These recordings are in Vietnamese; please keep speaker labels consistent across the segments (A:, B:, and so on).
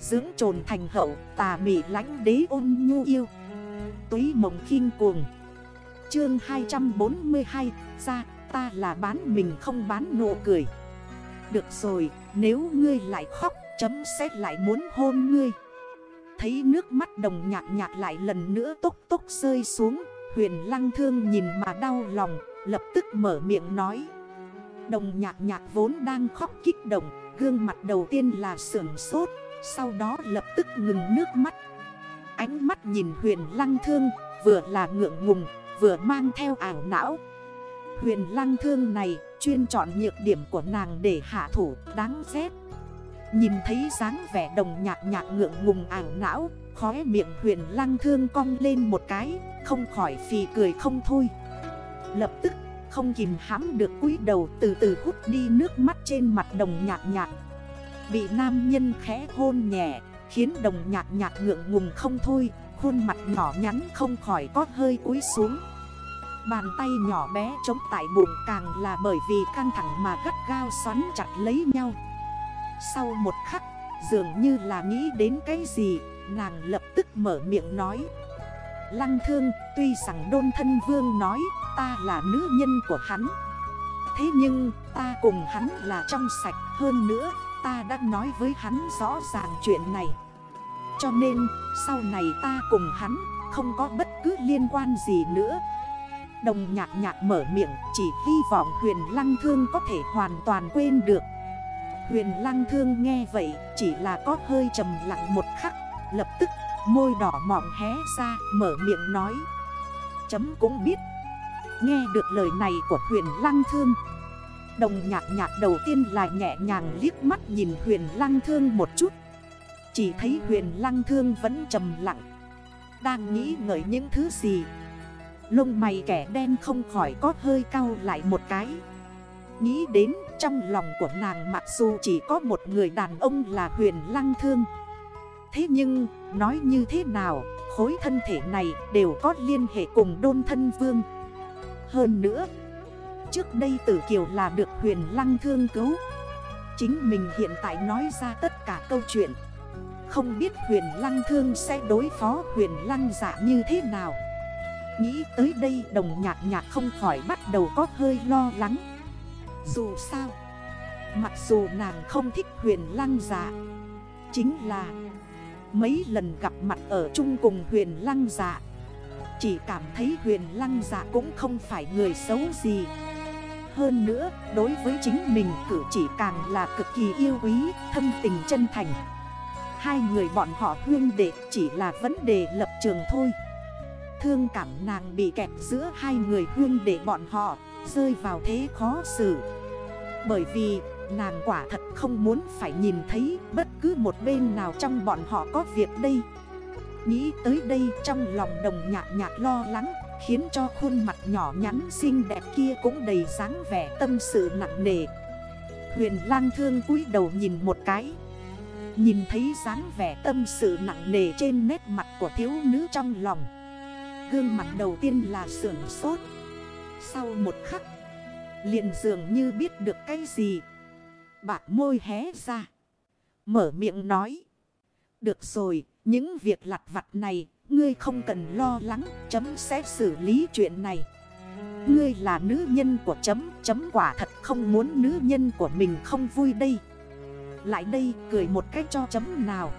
A: Dưỡng trồn thành hậu, tà mị lánh đế ôn nhu yêu. Túy mộng khinh cuồng. Chương 242 Ra, ta là bán mình không bán nụ cười. Được rồi, nếu ngươi lại khóc, chấm xét lại muốn hôn ngươi. Thấy nước mắt đồng nhạc nhạc lại lần nữa tốc tốc rơi xuống, Huyền lăng thương nhìn mà đau lòng, Lập tức mở miệng nói. Đồng nhạc nhạc vốn đang khóc kích động, Gương mặt đầu tiên là sưởng sốt. Sau đó lập tức ngừng nước mắt. Ánh mắt nhìn huyền lăng thương, Vừa là ngượng ngùng, Vừa mang theo ảo não. Huyền lăng thương này Chuyên chọn nhược điểm của nàng để hạ thủ, Đáng ghét. Nhìn thấy dáng vẻ đồng nhạc nhạc ngượng ngùng ảo não, Khóe miệng huyền lăng thương cong lên một cái, Không khỏi phì cười không thôi. Lập tức, không kìm hãm được cúi đầu từ từ hút đi nước mắt trên mặt đồng nhạc nhạc. Bị nam nhân khẽ hôn nhẹ, Khiến đồng nhạc nhạc ngượng ngùng không thôi, Khuôn mặt nhỏ nhắn không khỏi có hơi cúi xuống. Bàn tay nhỏ bé chống tại bụng càng là bởi vì căng thẳng mà gắt gao xoắn chặt lấy nhau. Sau một khắc, dường như là nghĩ đến cái gì, Nàng lập tức mở miệng nói. Lăng thương, tuy rằng đôn thân vương nói, ta là nữ nhân của hắn. Thế nhưng, ta cùng hắn là trong sạch hơn nữa. Ta đã nói với hắn rõ ràng chuyện này. Cho nên, sau này ta cùng hắn không có bất cứ liên quan gì nữa. Đồng nhạc nhạc mở miệng, chỉ hy vọng huyền lăng thương có thể hoàn toàn quên được. Huyền lăng thương nghe vậy, chỉ là có hơi trầm lặng một khắc, Lập tức, môi đỏ mỏng hé ra, mở miệng nói. Chấm cũng biết. Nghe được lời này của huyền lăng thương Đồng nhạc nhạc đầu tiên là nhẹ nhàng liếc mắt nhìn huyền lăng thương một chút. Chỉ thấy huyền lăng thương vẫn trầm lặng. Đang nghĩ ngợi những thứ gì. Lông mày kẻ đen không khỏi có hơi cao lại một cái. Nghĩ đến trong lòng của nàng mặc dù chỉ có một người đàn ông là huyền lăng thương. Thế nhưng, nói như thế nào, khối thân thể này đều có liên hệ cùng đôn thân vương. Hơn nữa Trước đây tử kiều là được huyền lăng thương cứu. Chính mình hiện tại nói ra tất cả câu chuyện. Không biết huyền lăng thương sẽ đối phó huyền lăng giả dạ như thế nào. Nghĩ tới đây đồng nhạc nhạc không khỏi bắt đầu có hơi lo lắng. Dù sao Mặc dù nàng không thích huyền lăng giả dạ, Chính là Mấy lần gặp mặt ở chung cùng huyền lăng dạ Chỉ cảm thấy huyền lăng dạ cũng không phải người xấu gì. Hơn nữa, đối với chính mình cử chỉ càng là cực kỳ yêu quý, Thâm tình chân thành. Hai người bọn họ huyên đệ chỉ là vấn đề lập trường thôi. Thương cảm nàng bị kẹt giữa hai người huyên đệ bọn họ, Rơi vào thế khó xử. Bởi vì, Nàng quả thật không muốn phải nhìn thấy bất cứ một bên nào trong bọn họ có việc đây. Nghĩ tới đây trong lòng đồng nhạc nhạc lo lắng Khiến cho khuôn mặt nhỏ nhắn xinh đẹp kia cũng đầy dáng vẻ tâm sự nặng nề Huyền lang thương cúi đầu nhìn một cái Nhìn thấy dáng vẻ tâm sự nặng nề trên nét mặt của thiếu nữ trong lòng Gương mặt đầu tiên là sưởng sốt Sau một khắc liền dường như biết được cái gì Bạc môi hé ra. Mở miệng nói. Được rồi, những việc lặt vặt này, ngươi không cần lo lắng, chấm sẽ xử lý chuyện này. Ngươi là nữ nhân của chấm, chấm quả thật không muốn nữ nhân của mình không vui đây. Lại đây cười một cách cho chấm nào.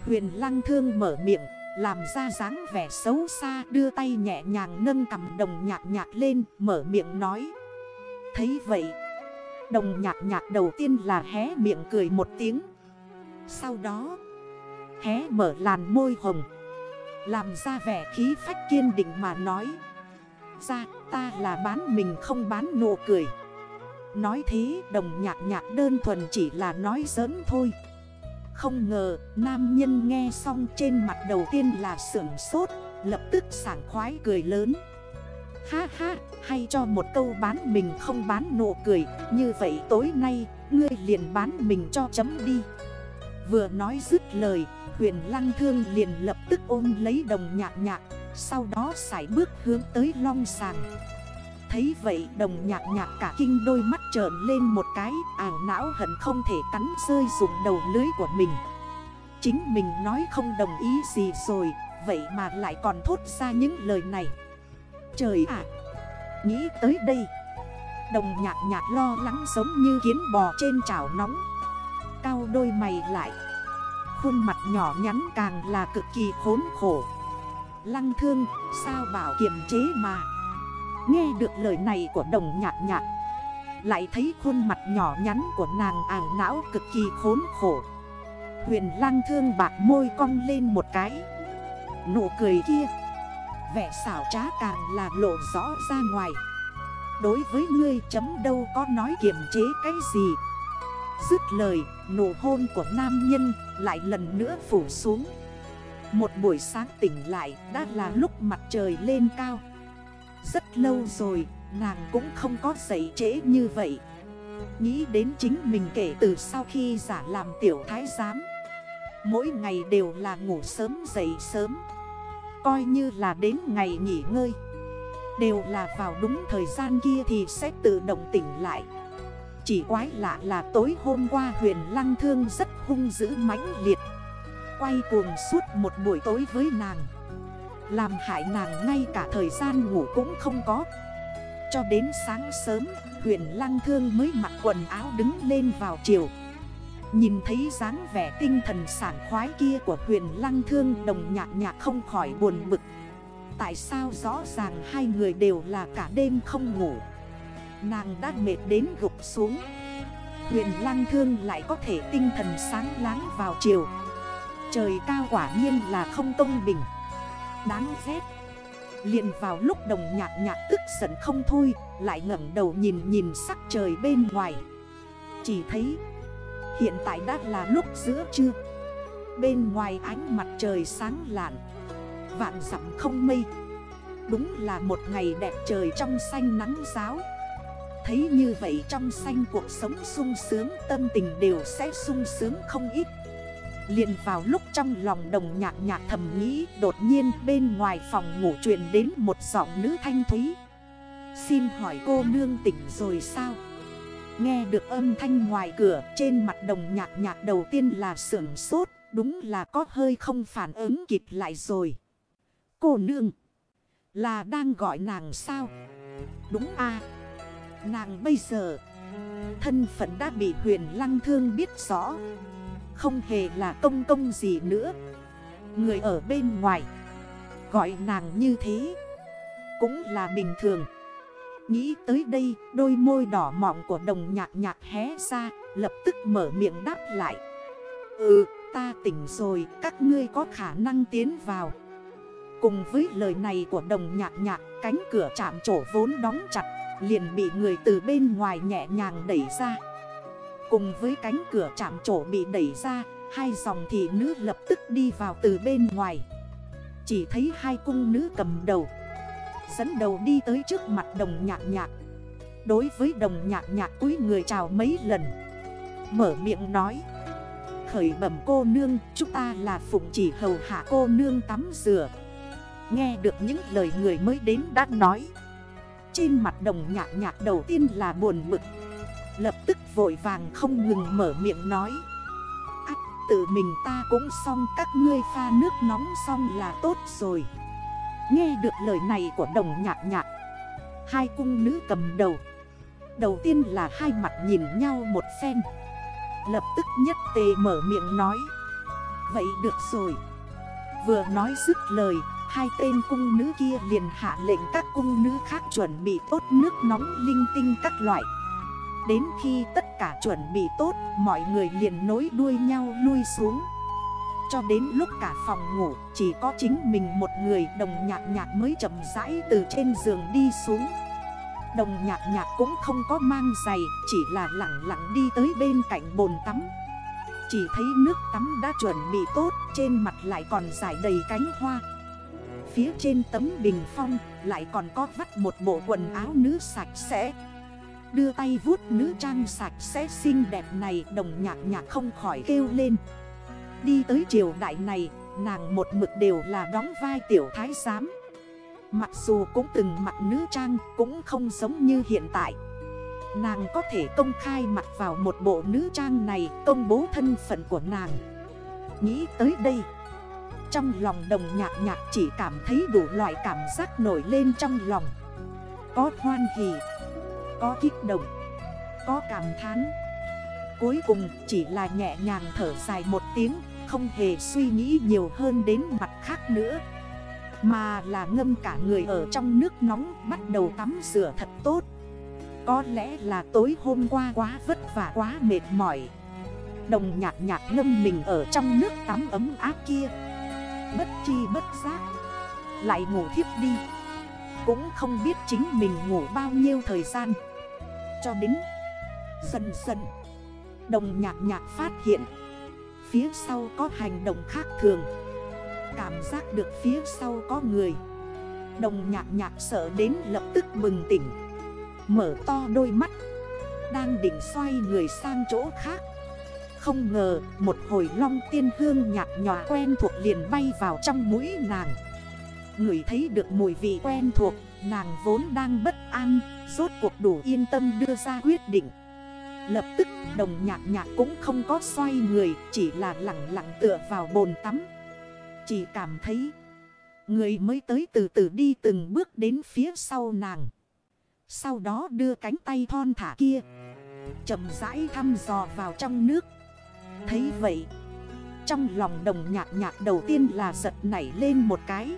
A: Huyền lăng thương mở miệng, làm ra dáng vẻ xấu xa đưa tay nhẹ nhàng nâng cầm đồng nhạc nhạc lên, mở miệng nói. Thấy vậy Đồng nhạc nhạc đầu tiên là hé miệng cười một tiếng Sau đó Hé mở làn môi hồng làm ra vẻ khí phách kiên định mà nói. Ra ta là bán mình không bán nụ cười. Nói thế đồng nhạc nhạc đơn thuần chỉ là nói giỡn thôi. Không ngờ nam nhân nghe xong trên mặt đầu tiên là sưởng sốt Lập tức sảng khoái cười lớn. Ha ha, hay cho một câu bán mình không bán nụ cười Như vậy tối nay, ngươi liền bán mình cho chấm đi. Vừa nói dứt lời, huyền lăng thương liền lập tức ôm lấy đồng nhạc nhạc Sau đó sải bước hướng tới long sàng. Thấy vậy đồng nhạc nhạc cả kinh đôi mắt trởn lên một cái Ảo não hận không thể cắn rơi dùng đầu lưới của mình. Chính mình nói không đồng ý gì rồi Vậy mà lại còn thốt ra những lời này. Trời ạ! Nghĩ tới đây Đồng nhạc nhạc lo lắng giống như kiến bò trên chảo nóng Cao đôi mày lại. Khuôn mặt nhỏ nhắn càng là cực kỳ khốn khổ. Lăng thương, sao bảo kiềm chế mà? Nghe được lời này của đồng nhạc nhạc, Lại thấy khuôn mặt nhỏ nhắn của nàng ảo não cực kỳ khốn khổ. Huyền lăng thương bạc môi cong lên một cái. Nụ cười kia, Vẻ xảo trá càng là lộ rõ ra ngoài. Đối với ngươi chấm đâu có nói kiềm chế cái gì. Dứt lời, nụ hôn của nam nhân lại lần nữa phủ xuống. Một buổi sáng tỉnh lại đã là lúc mặt trời lên cao. Rất lâu rồi, nàng cũng không có dậy trễ như vậy. Nghĩ đến chính mình kể từ sau khi giả làm tiểu thái giám. Mỗi ngày đều là ngủ sớm dậy sớm. Coi như là đến ngày nghỉ ngơi. Đều là vào đúng thời gian kia thì sẽ tự động tỉnh lại. Chỉ quái lạ là tối hôm qua huyền lăng thương rất hung dữ mãnh liệt. Quay cuồng suốt một buổi tối với nàng. Làm hại nàng ngay cả thời gian ngủ cũng không có. Cho đến sáng sớm, huyền lăng thương mới mặc quần áo đứng lên vào chiều. Nhìn thấy dáng vẻ tinh thần sảng khoái kia của huyền lăng thương đồng nhạc nhạc không khỏi buồn bực. Tại sao rõ ràng hai người đều là cả đêm không ngủ? Nàng đã mệt đến gục xuống. Huyền lăng thương lại có thể tinh thần sáng láng vào chiều. Trời cao quả nhiên là không công bình. Đáng ghét. Liền vào lúc đồng nhạc nhạc tức giận không thôi, Lại ngẩn đầu nhìn nhìn sắc trời bên ngoài. Chỉ thấy, Hiện tại đã là lúc giữa trưa. Bên ngoài ánh mặt trời sáng lạn, Vạn dặm không mây. Đúng là một ngày đẹp trời trong xanh nắng giáo. Thấy như vậy trong xanh cuộc sống sung sướng, Tâm tình đều sẽ sung sướng không ít. Liền vào lúc trong lòng đồng nhạc nhạc thầm nghĩ, Đột nhiên bên ngoài phòng ngủ truyền đến một giọng nữ thanh thúy. Xin hỏi cô nương tỉnh rồi sao? Nghe được âm thanh ngoài cửa, trên mặt đồng nhạc nhạc đầu tiên là sưởng sốt, Đúng là có hơi không phản ứng kịp lại rồi. Cô nương, Là đang gọi nàng sao? Đúng à Nàng bây giờ. Thân phận đã bị huyền lăng thương biết rõ. Không hề là công công gì nữa. Người ở bên ngoài, Gọi nàng như thế, Cũng là bình thường. Nghĩ tới đây, đôi môi đỏ mọng của đồng nhạc nhạc hé ra, Lập tức mở miệng đáp lại. Ừ ta tỉnh rồi, các ngươi có khả năng tiến vào. Cùng với lời này của đồng nhạc nhạc, Cánh cửa chạm trổ vốn đóng chặt. Liền bị người từ bên ngoài nhẹ nhàng đẩy ra. Cùng với cánh cửa chạm trổ bị đẩy ra, Hai dòng thị nữ lập tức đi vào từ bên ngoài. Chỉ thấy hai cung nữ cầm đầu, Dẫn đầu đi tới trước mặt đồng nhạc nhạc. Đối với đồng nhạc nhạc cúi người chào mấy lần, Mở miệng nói, Khởi bẩm cô nương, Chúng ta là phụng chỉ hầu hạ cô nương tắm rửa. Nghe được những lời người mới đến đã nói trên mặt đồng nhạc nhạc đầu tiên là buồn bực. Lập tức vội vàng không ngừng mở miệng nói. Ách tự mình ta cũng xong, các ngươi pha nước nóng xong là tốt rồi. Nghe được lời này của đồng nhạc nhạc, Hai cung nữ cầm đầu. Đầu tiên là hai mặt nhìn nhau một phen. Lập tức nhất tề mở miệng nói. Vậy được rồi. Vừa nói dứt lời Hai tên cung nữ kia liền hạ lệnh các cung nữ khác chuẩn bị tốt nước nóng linh tinh các loại. Đến khi tất cả chuẩn bị tốt, Mọi người liền nối đuôi nhau lui xuống. Cho đến lúc cả phòng ngủ, chỉ có chính mình một người đồng nhạc nhạc mới chậm rãi từ trên giường đi xuống. Đồng nhạc nhạc cũng không có mang giày, Chỉ là lặng lặng đi tới bên cạnh bồn tắm. Chỉ thấy nước tắm đã chuẩn bị tốt, Trên mặt lại còn dài đầy cánh hoa. Phía trên tấm bình phong, lại còn có vắt một bộ quần áo nữ sạch sẽ. Đưa tay vuốt nữ trang sạch sẽ xinh đẹp này, Đồng nhạc nhạc không khỏi kêu lên. Đi tới triều đại này, Nàng một mực đều là đóng vai tiểu thái giám. Mặc dù cũng từng mặc nữ trang, Cũng không giống như hiện tại. Nàng có thể công khai mặc vào một bộ nữ trang này, Công bố thân phận của nàng. Nghĩ tới đây trong lòng đồng nhạc nhạc chỉ cảm thấy đủ loại cảm giác nổi lên trong lòng. Có hoan hỷ, Có kích động, Có cảm thán. Cuối cùng chỉ là nhẹ nhàng thở dài một tiếng, Không hề suy nghĩ nhiều hơn đến mặt khác nữa. Mà là ngâm cả người ở trong nước nóng, Bắt đầu tắm rửa thật tốt. Có lẽ là tối hôm qua quá vất vả, quá mệt mỏi. Đồng nhạc nhạc ngâm mình ở trong nước tắm ấm áp kia. Bất chi bất giác. Lại ngủ thiếp đi. Cũng không biết chính mình ngủ bao nhiêu thời gian. Cho đến Dần dần, Đồng nhạc nhạc phát hiện, Phía sau có hành động khác thường. Cảm giác được phía sau có người. Đồng nhạc nhạc sợ đến lập tức bừng tỉnh, Mở to đôi mắt, Đang định xoay người sang chỗ khác. Không ngờ, một hồi long tiên hương nhạt nhòa quen thuộc liền bay vào trong mũi nàng. Người thấy được mùi vị quen thuộc, Nàng vốn đang bất an, Rốt cuộc đủ yên tâm đưa ra quyết định. Lập tức, đồng nhạc nhạc cũng không có xoay người, Chỉ là lặng lặng tựa vào bồn tắm. Chỉ cảm thấy, Người mới tới từ từ đi từng bước đến phía sau nàng. Sau đó đưa cánh tay thon thả kia, chậm rãi thăm dò vào trong nước. Thấy vậy. Trong lòng đồng nhạc nhạc đầu tiên là giật nảy lên một cái.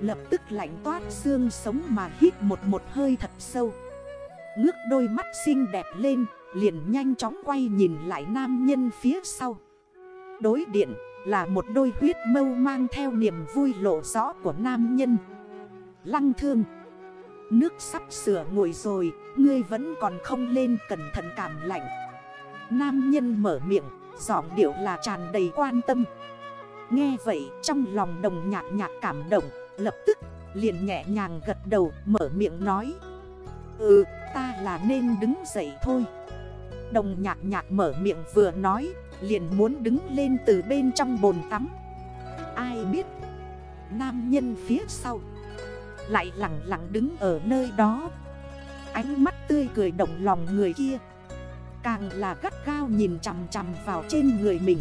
A: Lập tức lạnh toát xương sống mà hít một một hơi thật sâu. Ngước đôi mắt xinh đẹp lên Liền nhanh chóng quay nhìn lại nam nhân phía sau. Đối điện là một đôi huyết mâu mang theo niềm vui lộ rõ của nam nhân. Lăng thương Nước sắp sửa nguội rồi Ngươi vẫn còn không lên cẩn thận cảm lạnh. Nam nhân mở miệng Giọng điệu là tràn đầy quan tâm. Nghe vậy, trong lòng đồng nhạc nhạc cảm động, Lập tức liền nhẹ nhàng gật đầu, mở miệng nói. Ừ ta là nên đứng dậy thôi. Đồng nhạc nhạc mở miệng vừa nói, Liền muốn đứng lên từ bên trong bồn tắm. Ai biết, Nam nhân phía sau Lại lặng lặng đứng ở nơi đó. Ánh mắt tươi cười động lòng người kia. Càng là gắt gao nhìn chằm chằm vào trên người mình.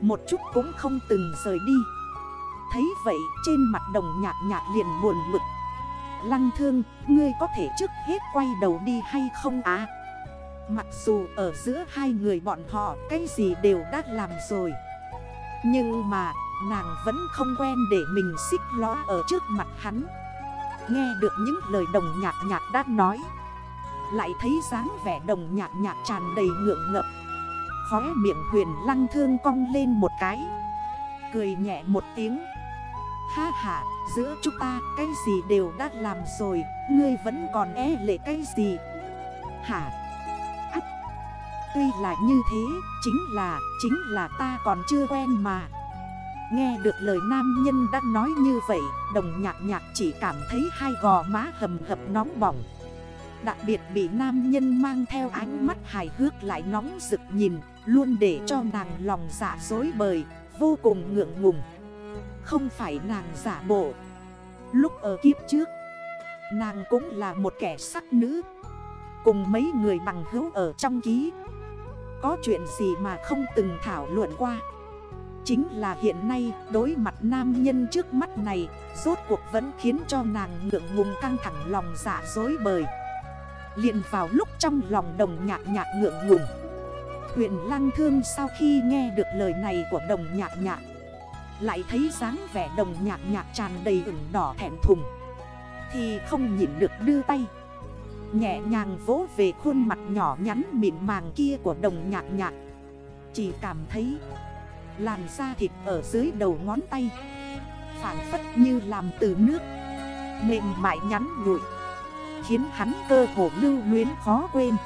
A: Một chút cũng không từng rời đi. Thấy vậy trên mặt đồng nhạc nhạc liền buồn bực. Lăng thương, ngươi có thể trước hết quay đầu đi hay không á? Mặc dù ở giữa hai người bọn họ cái gì đều đã làm rồi. Nhưng mà nàng vẫn không quen để mình xích ló ở trước mặt hắn. Nghe được những lời đồng nhạc nhạc đã nói lại thấy dáng vẻ đồng nhạc nhạc tràn đầy ngượng ngập. Khóe miệng huyền lăng thương cong lên một cái. Cười nhẹ một tiếng. Ha ha, giữa chúng ta cái gì đều đã làm rồi Ngươi vẫn còn e lệ cái gì? Hả? Tuy là như thế, chính là, chính là ta còn chưa quen mà. Nghe được lời nam nhân đã nói như vậy Đồng nhạc nhạc chỉ cảm thấy hai gò má hầm hập nóng bỏng. Đặc biệt bị nam nhân mang theo ánh mắt hài hước lại nóng rực nhìn, Luôn để cho nàng lòng dạ dối bời, Vô cùng ngượng ngùng. Không phải nàng giả bộ. Lúc ở kiếp trước, Nàng cũng là một kẻ sắc nữ. Cùng mấy người bằng hữu ở trong ký. Có chuyện gì mà không từng thảo luận qua? Chính là hiện nay, đối mặt nam nhân trước mắt này, Rốt cuộc vẫn khiến cho nàng ngượng ngùng căng thẳng lòng dạ dối bời liền vào lúc trong lòng đồng nhạc nhạc ngượng ngùng. Huyện lang thương sau khi nghe được lời này của đồng nhạc nhạc, Lại thấy dáng vẻ đồng nhạc nhạc tràn đầy ửng đỏ thẹn thùng, Thì không nhìn được đưa tay, Nhẹ nhàng vỗ về khuôn mặt nhỏ nhắn mịn màng kia của đồng nhạc nhạc. Chỉ cảm thấy Làn da thịt ở dưới đầu ngón tay Phản phất như làm từ nước, Mềm mại nhắn nhụi. Khiến hắn cơ hồ lưu luyến khó quên.